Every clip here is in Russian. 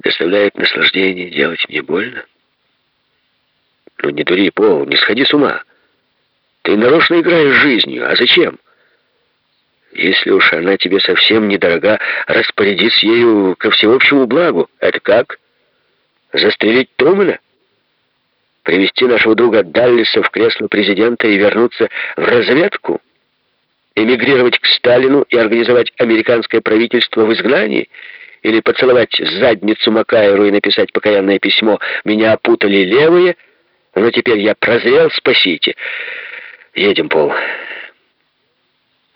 доставляет наслаждение делать мне больно? Ну не дури, Пол, не сходи с ума. Ты нарочно играешь жизнью, а зачем? Если уж она тебе совсем недорога, распорядись ею ко всеобщему благу. Это как? Застрелить Трумэна? Привести нашего друга Даллиса в кресло президента и вернуться в разведку? Эмигрировать к Сталину и организовать американское правительство в изгнании? Или поцеловать задницу Макайру и написать покаянное письмо «Меня опутали левые, но теперь я прозрел, спасите». Едем, Пол.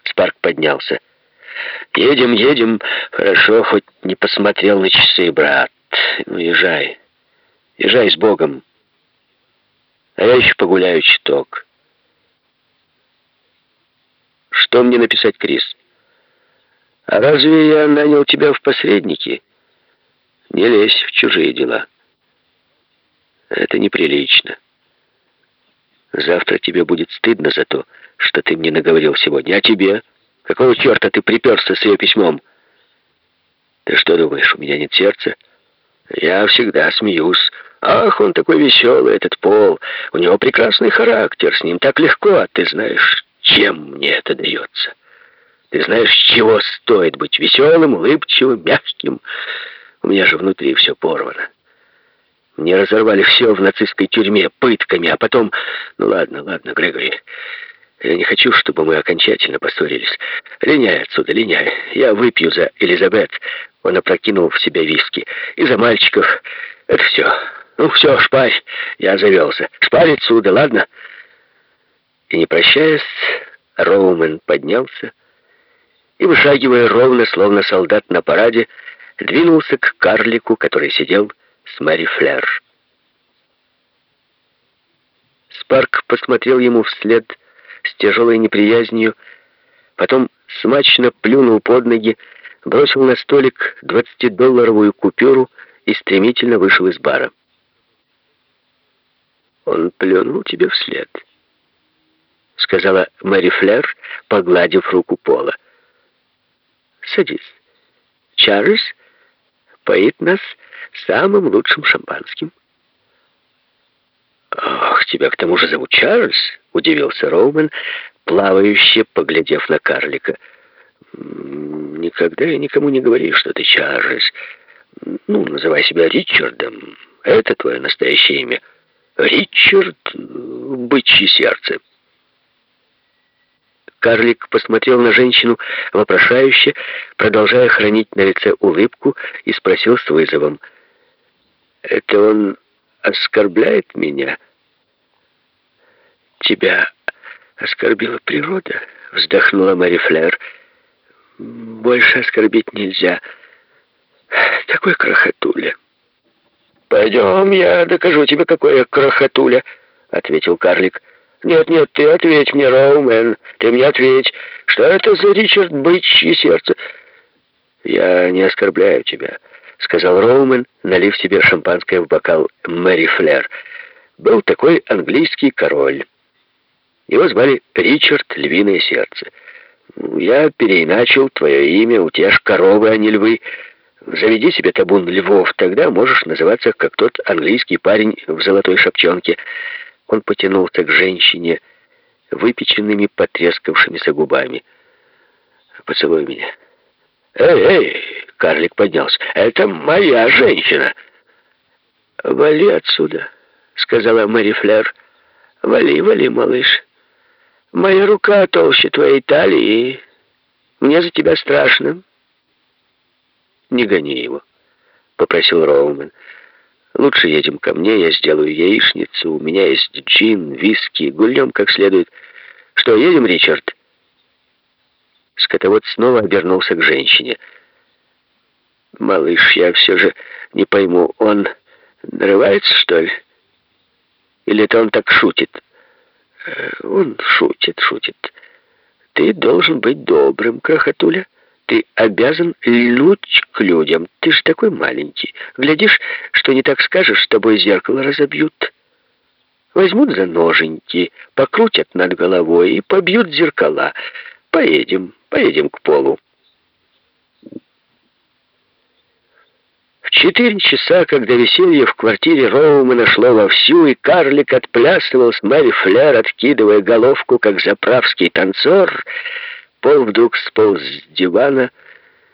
Спарк поднялся. Едем, едем. Хорошо, хоть не посмотрел на часы, брат. Ну, езжай. Езжай с Богом. А я еще погуляю чуток. Что мне написать, Крис? А разве я нанял тебя в посредники? Не лезь в чужие дела. Это неприлично. Завтра тебе будет стыдно за то, что ты мне наговорил сегодня. А тебе? Какого черта ты приперся с ее письмом? Ты что думаешь, у меня нет сердца? Я всегда смеюсь. Ах, он такой веселый, этот Пол. У него прекрасный характер, с ним так легко, а ты знаешь, чем мне это дается. Ты знаешь, чего стоит быть веселым, улыбчивым, мягким. У меня же внутри все порвано. Мне разорвали все в нацистской тюрьме пытками, а потом... Ну ладно, ладно, Грегори. Я не хочу, чтобы мы окончательно поссорились. Линяй отсюда, линяй. Я выпью за Элизабет. Он опрокинул в себя виски. И за мальчиков. Это все. Ну все, шпарь. Я завелся. Шпарь отсюда, ладно? И не прощаясь, Роумен поднялся и, вышагивая ровно, словно солдат на параде, двинулся к карлику, который сидел с Мэри Флер. Спарк посмотрел ему вслед с тяжелой неприязнью, потом смачно плюнул под ноги, бросил на столик двадцатидолларовую купюру и стремительно вышел из бара. «Он плюнул тебе вслед», — сказала Мэри Флер, погладив руку Пола. «Садись. Чарльз поит нас самым лучшим шампанским». «Ах, тебя к тому же зовут Чарльз?» — удивился Роумен, плавающе поглядев на карлика. «Никогда и никому не говори, что ты Чарльз. Ну, называй себя Ричардом. Это твое настоящее имя. Ричард — бычье сердце». Карлик посмотрел на женщину вопрошающе, продолжая хранить на лице улыбку, и спросил с вызовом. «Это он оскорбляет меня?» «Тебя оскорбила природа?» — вздохнула Мэри Флэр. «Больше оскорбить нельзя. Такой крохотуля». «Пойдем, я докажу тебе, какой я крохотуля», — ответил карлик. «Нет, нет, ты ответь мне, Роумен, ты мне ответь, что это за Ричард Бычье сердце?» «Я не оскорбляю тебя», — сказал Роумен, налив себе шампанское в бокал Мэри Флер. «Был такой английский король. Его звали Ричард Львиное Сердце. Я переиначил твое имя, утешь коровы, а не львы. Заведи себе табун львов, тогда можешь называться, как тот английский парень в золотой шапчонке». Он потянулся к женщине выпеченными, потрескавшимися губами. «Поцелуй меня». «Эй, эй!» — карлик поднялся. «Это моя женщина!» «Вали отсюда!» — сказала Мэри Флер. «Вали, вали, малыш. Моя рука толще твоей талии. Мне за тебя страшно». «Не гони его», — попросил Роумен. Лучше едем ко мне, я сделаю яичницу, у меня есть джин, виски, гульнем как следует. Что, едем, Ричард?» Скотовод снова обернулся к женщине. «Малыш, я все же не пойму, он нарывается, что ли? Или это он так шутит?» «Э, «Он шутит, шутит. Ты должен быть добрым, крохотуля». Ты обязан льнуть к людям. Ты же такой маленький. Глядишь, что не так скажешь, с тобой зеркало разобьют. Возьмут за ноженьки, покрутят над головой и побьют зеркала. Поедем, поедем к полу. В четыре часа, когда веселье в квартире Роума нашло вовсю, и карлик отплясывал с Мэри Флер, откидывая головку, как заправский танцор, Пол вдруг сполз с дивана,